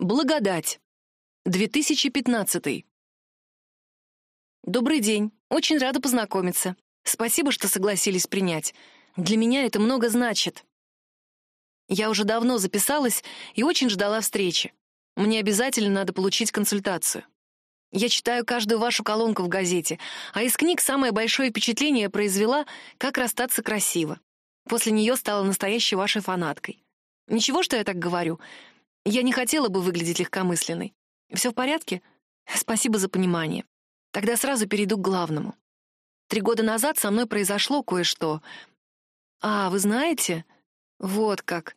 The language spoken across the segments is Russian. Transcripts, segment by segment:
Благодать. 2015. Добрый день. Очень рада познакомиться. Спасибо, что согласились принять. Для меня это много значит. Я уже давно записалась и очень ждала встречи. Мне обязательно надо получить консультацию. Я читаю каждую вашу колонку в газете, а из книг самое большое впечатление произвела «Как расстаться красиво». После нее стала настоящей вашей фанаткой. Ничего, что я так говорю. Я не хотела бы выглядеть легкомысленной. Все в порядке? Спасибо за понимание. Тогда сразу перейду к главному. Три года назад со мной произошло кое-что. А, вы знаете? Вот как.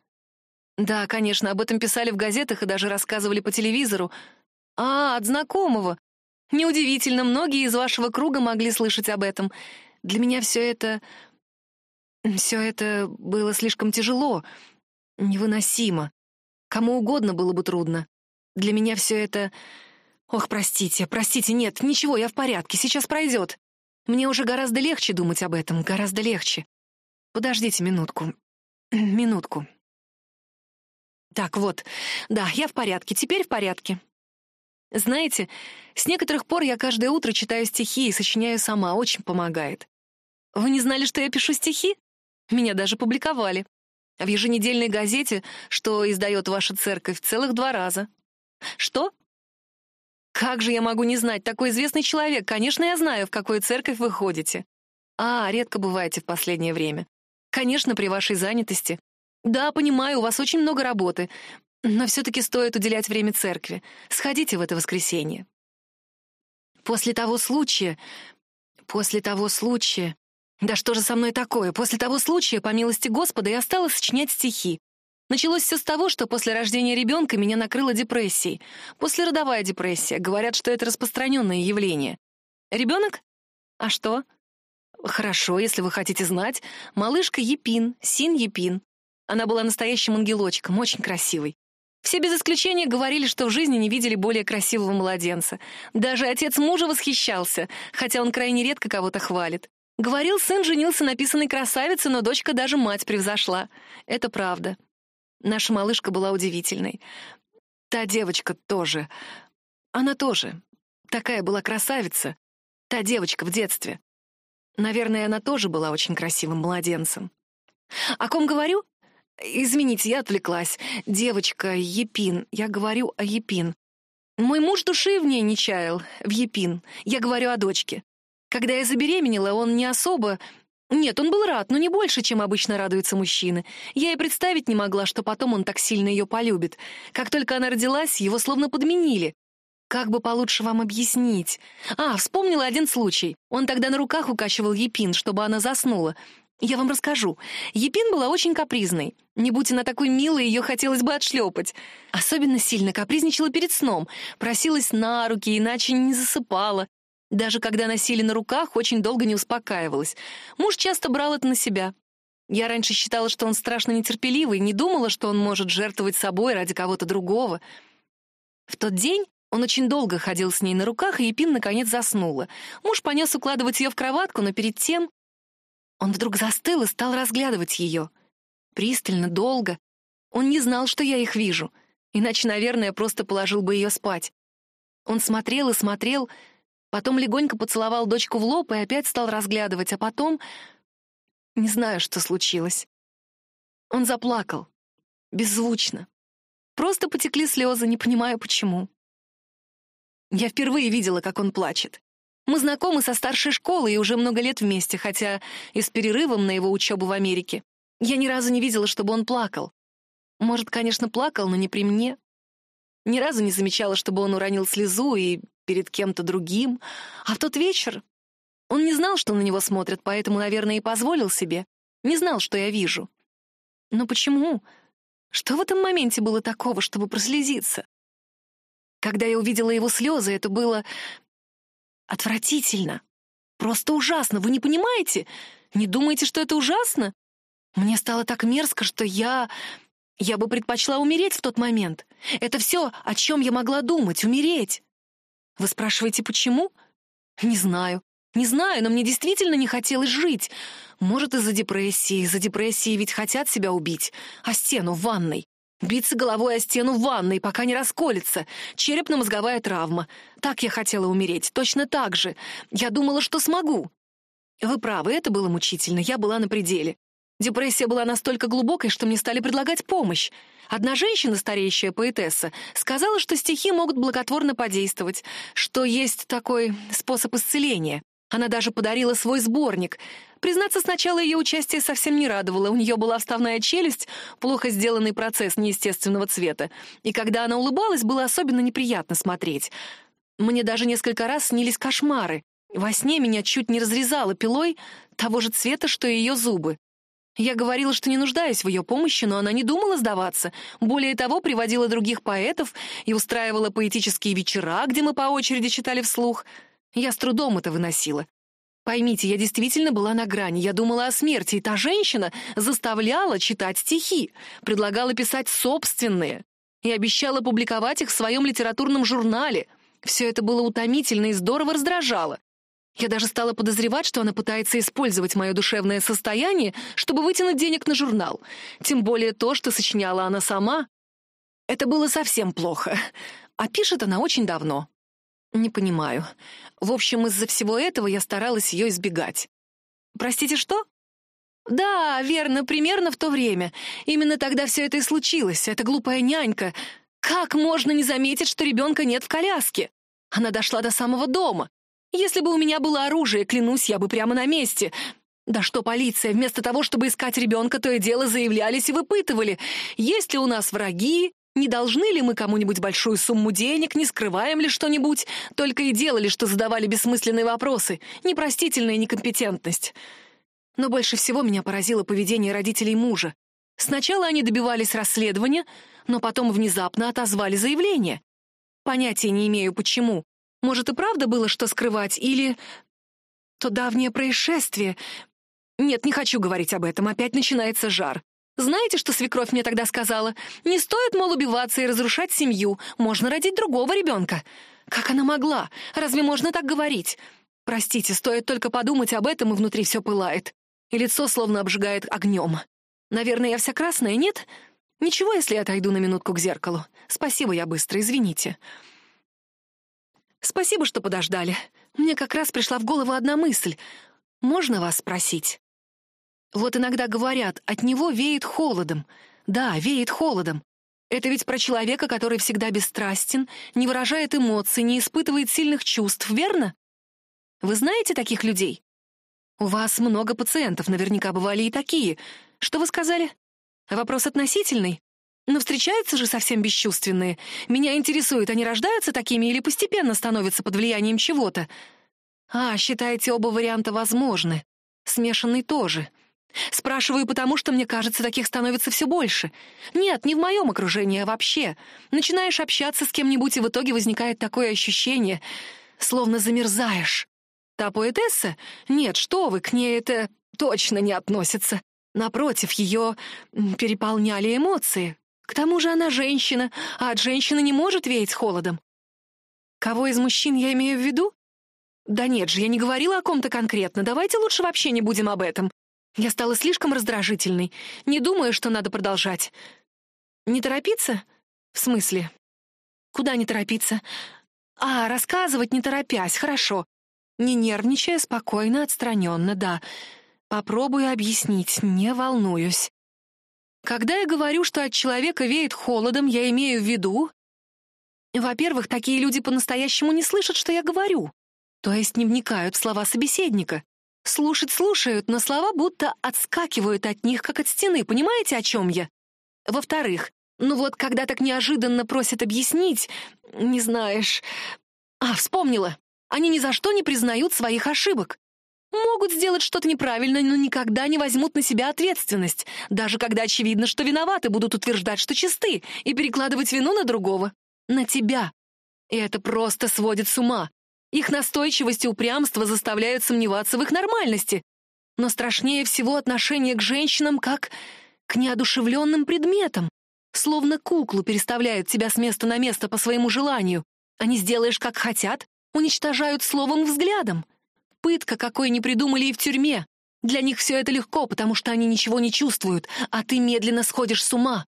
Да, конечно, об этом писали в газетах и даже рассказывали по телевизору. А, от знакомого. Неудивительно, многие из вашего круга могли слышать об этом. Для меня все это... Все это было слишком тяжело, невыносимо. Кому угодно было бы трудно. Для меня все это... Ох, простите, простите, нет, ничего, я в порядке, сейчас пройдет. Мне уже гораздо легче думать об этом, гораздо легче. Подождите минутку. Минутку. Так, вот. Да, я в порядке, теперь в порядке. Знаете, с некоторых пор я каждое утро читаю стихи и сочиняю сама, очень помогает. Вы не знали, что я пишу стихи? Меня даже публиковали. В еженедельной газете, что издает ваша церковь, целых два раза. Что? Как же я могу не знать? Такой известный человек. Конечно, я знаю, в какую церковь вы ходите. А, редко бываете в последнее время. Конечно, при вашей занятости. Да, понимаю, у вас очень много работы. Но все-таки стоит уделять время церкви. Сходите в это воскресенье. После того случая... После того случая... Да что же со мной такое? После того случая, по милости Господа, я стала сочинять стихи. Началось все с того, что после рождения ребенка меня накрыла депрессией. Послеродовая депрессия. Говорят, что это распространенное явление. Ребенок? А что? Хорошо, если вы хотите знать. Малышка Епин, Син Епин. Она была настоящим ангелочком, очень красивой. Все без исключения говорили, что в жизни не видели более красивого младенца. Даже отец мужа восхищался, хотя он крайне редко кого-то хвалит. Говорил, сын женился на писаной красавице, но дочка даже мать превзошла. Это правда. Наша малышка была удивительной. Та девочка тоже. Она тоже. Такая была красавица. Та девочка в детстве. Наверное, она тоже была очень красивым младенцем. О ком говорю? Извините, я отвлеклась. Девочка, Епин. Я говорю о Епин. Мой муж души в ней не чаял, в Епин. Я говорю о дочке. Когда я забеременела, он не особо... Нет, он был рад, но не больше, чем обычно радуются мужчины. Я и представить не могла, что потом он так сильно ее полюбит. Как только она родилась, его словно подменили. Как бы получше вам объяснить? А, вспомнила один случай. Он тогда на руках укачивал Епин, чтобы она заснула. Я вам расскажу. Епин была очень капризной. Не будь она такой милой, ее хотелось бы отшлепать. Особенно сильно капризничала перед сном. Просилась на руки, иначе не засыпала. Даже когда носили на руках, очень долго не успокаивалась. Муж часто брал это на себя. Я раньше считала, что он страшно нетерпеливый, не думала, что он может жертвовать собой ради кого-то другого. В тот день он очень долго ходил с ней на руках, и Епин наконец заснула. Муж понес укладывать ее в кроватку, но перед тем он вдруг застыл и стал разглядывать ее. Пристально, долго. Он не знал, что я их вижу, иначе, наверное, просто положил бы ее спать. Он смотрел и смотрел, Потом легонько поцеловал дочку в лоб и опять стал разглядывать, а потом... Не знаю, что случилось. Он заплакал. Беззвучно. Просто потекли слезы, не понимаю почему. Я впервые видела, как он плачет. Мы знакомы со старшей школы и уже много лет вместе, хотя и с перерывом на его учебу в Америке. Я ни разу не видела, чтобы он плакал. Может, конечно, плакал, но не при мне. Ни разу не замечала, чтобы он уронил слезу и перед кем-то другим. А в тот вечер он не знал, что на него смотрят, поэтому, наверное, и позволил себе. Не знал, что я вижу. Но почему? Что в этом моменте было такого, чтобы прослезиться? Когда я увидела его слезы, это было отвратительно. Просто ужасно, вы не понимаете? Не думаете, что это ужасно? Мне стало так мерзко, что я... Я бы предпочла умереть в тот момент. Это все, о чем я могла думать, умереть. Вы спрашиваете, почему? Не знаю. Не знаю, но мне действительно не хотелось жить. Может, из-за депрессии. Из-за депрессии ведь хотят себя убить. А стену в ванной? Биться головой о стену в ванной, пока не расколется. Черепно-мозговая травма. Так я хотела умереть, точно так же. Я думала, что смогу. Вы правы, это было мучительно, я была на пределе. Депрессия была настолько глубокой, что мне стали предлагать помощь. Одна женщина, стареющая поэтесса, сказала, что стихи могут благотворно подействовать, что есть такой способ исцеления. Она даже подарила свой сборник. Признаться, сначала ее участие совсем не радовало. У нее была вставная челюсть, плохо сделанный процесс неестественного цвета. И когда она улыбалась, было особенно неприятно смотреть. Мне даже несколько раз снились кошмары. Во сне меня чуть не разрезало пилой того же цвета, что и ее зубы. Я говорила, что не нуждаюсь в ее помощи, но она не думала сдаваться. Более того, приводила других поэтов и устраивала поэтические вечера, где мы по очереди читали вслух. Я с трудом это выносила. Поймите, я действительно была на грани. Я думала о смерти, и та женщина заставляла читать стихи, предлагала писать собственные и обещала публиковать их в своем литературном журнале. Все это было утомительно и здорово раздражало. Я даже стала подозревать, что она пытается использовать мое душевное состояние, чтобы вытянуть денег на журнал. Тем более то, что сочиняла она сама. Это было совсем плохо. А пишет она очень давно. Не понимаю. В общем, из-за всего этого я старалась ее избегать. Простите, что? Да, верно, примерно в то время. Именно тогда все это и случилось. Эта глупая нянька. Как можно не заметить, что ребенка нет в коляске? Она дошла до самого дома. Если бы у меня было оружие, клянусь, я бы прямо на месте. Да что полиция, вместо того, чтобы искать ребенка, то и дело заявлялись и выпытывали, есть ли у нас враги, не должны ли мы кому-нибудь большую сумму денег, не скрываем ли что-нибудь, только и делали, что задавали бессмысленные вопросы, непростительная некомпетентность. Но больше всего меня поразило поведение родителей мужа. Сначала они добивались расследования, но потом внезапно отозвали заявление. Понятия не имею, почему. Может, и правда было что скрывать, или... То давнее происшествие... Нет, не хочу говорить об этом, опять начинается жар. Знаете, что свекровь мне тогда сказала? Не стоит, мол, убиваться и разрушать семью, можно родить другого ребенка. Как она могла? Разве можно так говорить? Простите, стоит только подумать об этом, и внутри все пылает. И лицо словно обжигает огнем. Наверное, я вся красная, нет? Ничего, если я отойду на минутку к зеркалу. Спасибо, я быстро, извините. «Спасибо, что подождали. Мне как раз пришла в голову одна мысль. Можно вас спросить?» Вот иногда говорят, от него веет холодом. Да, веет холодом. Это ведь про человека, который всегда бесстрастен, не выражает эмоций, не испытывает сильных чувств, верно? Вы знаете таких людей? У вас много пациентов, наверняка бывали и такие. Что вы сказали? Вопрос относительный? Но встречаются же совсем бесчувственные. Меня интересует, они рождаются такими или постепенно становятся под влиянием чего-то? А, считаете, оба варианта возможны. Смешанный тоже. Спрашиваю потому, что мне кажется, таких становится все больше. Нет, не в моем окружении, а вообще. Начинаешь общаться с кем-нибудь, и в итоге возникает такое ощущение, словно замерзаешь. Та поэтесса? Нет, что вы, к ней это точно не относится. Напротив, ее переполняли эмоции, к тому же она женщина, а от женщины не может веять холодом. Кого из мужчин я имею в виду? Да нет же, я не говорила о ком-то конкретно. Давайте лучше вообще не будем об этом. Я стала слишком раздражительной. Не думаю, что надо продолжать. Не торопиться? В смысле? Куда не торопиться? А, рассказывать не торопясь, хорошо. Не нервничая, спокойно, отстраненно, да. Попробую объяснить, не волнуюсь. Когда я говорю, что от человека веет холодом, я имею в виду... Во-первых, такие люди по-настоящему не слышат, что я говорю. То есть не вникают в слова собеседника. Слушать слушают, но слова будто отскакивают от них, как от стены. Понимаете, о чем я? Во-вторых, ну вот, когда так неожиданно просят объяснить, не знаешь... А, вспомнила. Они ни за что не признают своих ошибок. Могут сделать что-то неправильно, но никогда не возьмут на себя ответственность. Даже когда очевидно, что виноваты, будут утверждать, что чисты, и перекладывать вину на другого. На тебя. И это просто сводит с ума. Их настойчивость и упрямство заставляют сомневаться в их нормальности. Но страшнее всего отношение к женщинам как к неодушевленным предметам. Словно куклу переставляют тебя с места на место по своему желанию. Не сделаешь, как хотят, уничтожают словом взглядом. Пытка, какой не придумали и в тюрьме. Для них все это легко, потому что они ничего не чувствуют, а ты медленно сходишь с ума.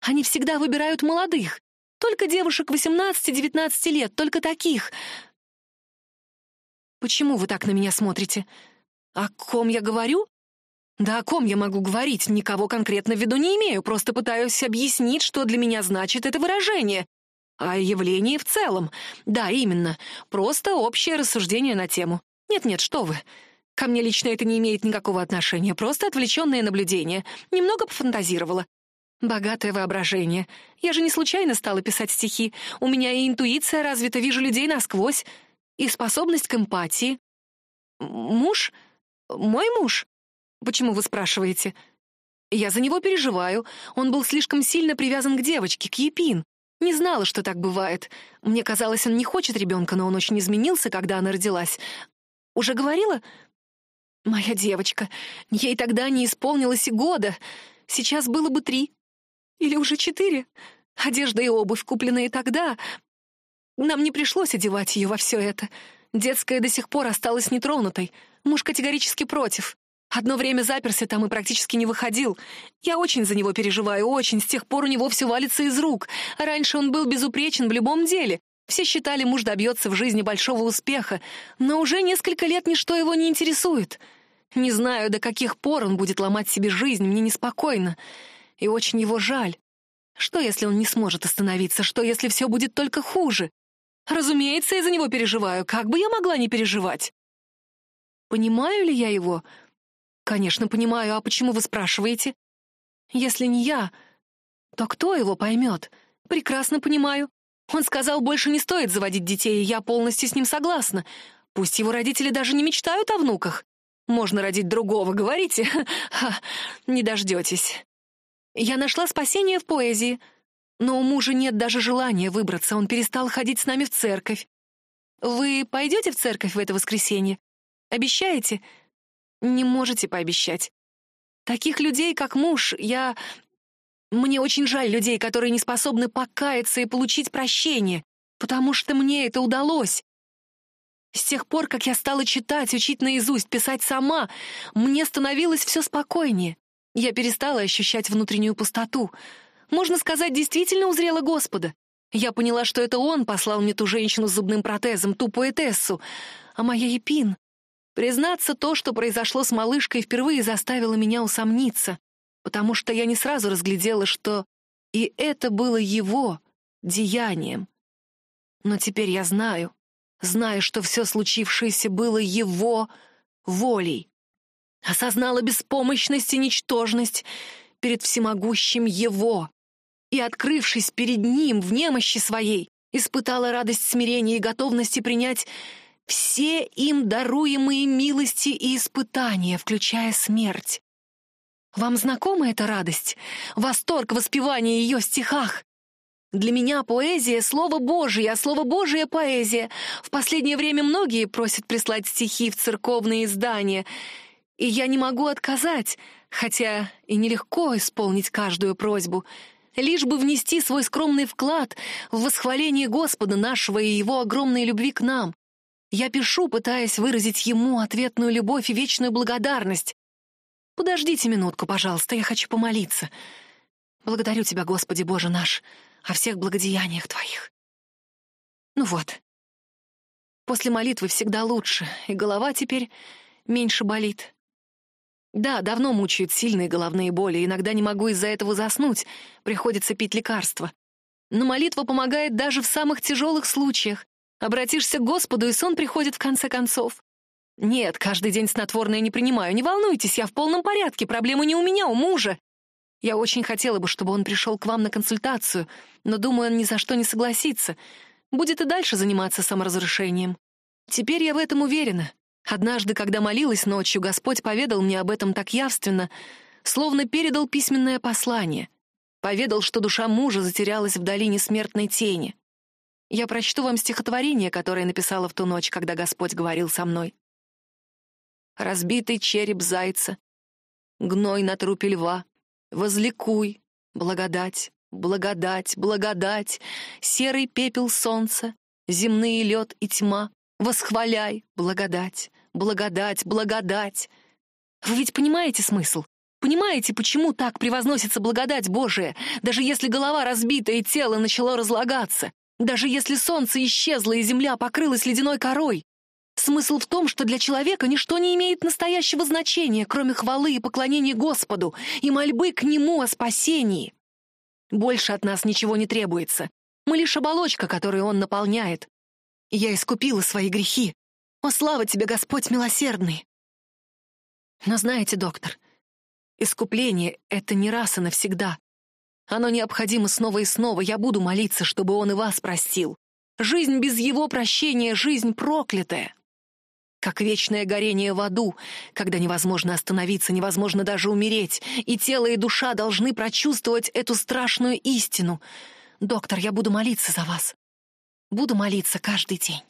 Они всегда выбирают молодых. Только девушек 18-19 лет, только таких. Почему вы так на меня смотрите? О ком я говорю? Да о ком я могу говорить? Никого конкретно в виду не имею, просто пытаюсь объяснить, что для меня значит это выражение. А явление в целом. Да, именно. Просто общее рассуждение на тему. Нет-нет, что вы. Ко мне лично это не имеет никакого отношения, просто отвлеченное наблюдение. Немного пофантазировала. Богатое воображение. Я же не случайно стала писать стихи. У меня и интуиция развита, вижу людей насквозь. И способность к эмпатии. Муж? Мой муж? Почему вы спрашиваете? Я за него переживаю. Он был слишком сильно привязан к девочке, к Епин. Не знала, что так бывает. Мне казалось, он не хочет ребенка, но он очень изменился, когда она родилась. Уже говорила? Моя девочка. Ей тогда не исполнилось и года. Сейчас было бы три. Или уже четыре? Одежда и обувь, купленные тогда. Нам не пришлось одевать ее во все это. Детская до сих пор осталась нетронутой. Муж категорически против. Одно время заперся там и практически не выходил. Я очень за него переживаю, очень. С тех пор у него все валится из рук. Раньше он был безупречен в любом деле. Все считали, муж добьется в жизни большого успеха. Но уже несколько лет ничто его не интересует. Не знаю, до каких пор он будет ломать себе жизнь, мне неспокойно и очень его жаль. Что, если он не сможет остановиться? Что, если все будет только хуже? Разумеется, я за него переживаю. Как бы я могла не переживать? Понимаю ли я его? Конечно, понимаю. А почему вы спрашиваете? Если не я, то кто его поймет? Прекрасно понимаю. Он сказал, больше не стоит заводить детей, и я полностью с ним согласна. Пусть его родители даже не мечтают о внуках. Можно родить другого, говорите? Ха, не дождетесь. Я нашла спасение в поэзии, но у мужа нет даже желания выбраться, он перестал ходить с нами в церковь. Вы пойдете в церковь в это воскресенье? Обещаете? Не можете пообещать. Таких людей, как муж, я... Мне очень жаль людей, которые не способны покаяться и получить прощение, потому что мне это удалось. С тех пор, как я стала читать, учить наизусть, писать сама, мне становилось все спокойнее. Я перестала ощущать внутреннюю пустоту. Можно сказать, действительно узрела Господа. Я поняла, что это Он послал мне ту женщину с зубным протезом, ту поэтессу. А моя Епин... Признаться, то, что произошло с малышкой, впервые заставило меня усомниться, потому что я не сразу разглядела, что и это было его деянием. Но теперь я знаю, знаю, что все случившееся было его волей. Осознала беспомощность и ничтожность перед всемогущим Его. И, открывшись перед Ним в немощи своей, испытала радость смирения и готовности принять все им даруемые милости и испытания, включая смерть. Вам знакома эта радость? Восторг воспевания ее стихах? Для меня поэзия — слово Божие, а слово Божие — поэзия. В последнее время многие просят прислать стихи в церковные издания — и я не могу отказать, хотя и нелегко исполнить каждую просьбу, лишь бы внести свой скромный вклад в восхваление Господа нашего и Его огромной любви к нам. Я пишу, пытаясь выразить Ему ответную любовь и вечную благодарность. Подождите минутку, пожалуйста, я хочу помолиться. Благодарю Тебя, Господи Боже наш, о всех благодеяниях Твоих. Ну вот. После молитвы всегда лучше, и голова теперь меньше болит. Да, давно мучают сильные головные боли, иногда не могу из-за этого заснуть, приходится пить лекарства. Но молитва помогает даже в самых тяжелых случаях. Обратишься к Господу, и сон приходит в конце концов. Нет, каждый день снотворное не принимаю. Не волнуйтесь, я в полном порядке, проблема не у меня, у мужа. Я очень хотела бы, чтобы он пришел к вам на консультацию, но думаю, он ни за что не согласится. Будет и дальше заниматься саморазрушением. Теперь я в этом уверена. Однажды, когда молилась ночью, Господь поведал мне об этом так явственно, словно передал письменное послание. Поведал, что душа мужа затерялась в долине смертной тени. Я прочту вам стихотворение, которое написала в ту ночь, когда Господь говорил со мной. «Разбитый череп зайца, гной на трупе льва, возликуй, благодать, благодать, благодать, серый пепел солнца, земные лед и тьма, Восхваляй, благодать, благодать, благодать. Вы ведь понимаете смысл? Понимаете, почему так превозносится благодать Божия, даже если голова разбита и тело начало разлагаться, даже если солнце исчезло и земля покрылась ледяной корой? Смысл в том, что для человека ничто не имеет настоящего значения, кроме хвалы и поклонения Господу и мольбы к Нему о спасении. Больше от нас ничего не требуется. Мы лишь оболочка, которую Он наполняет. я искупила свои грехи. О, слава тебе, Господь милосердный! Но знаете, доктор, искупление — это не раз и навсегда. Оно необходимо снова и снова. Я буду молиться, чтобы Он и вас простил. Жизнь без Его прощения — жизнь проклятая как вечное горение в аду, когда невозможно остановиться, невозможно даже умереть, и тело и душа должны прочувствовать эту страшную истину. Доктор, я буду молиться за вас. Буду молиться каждый день.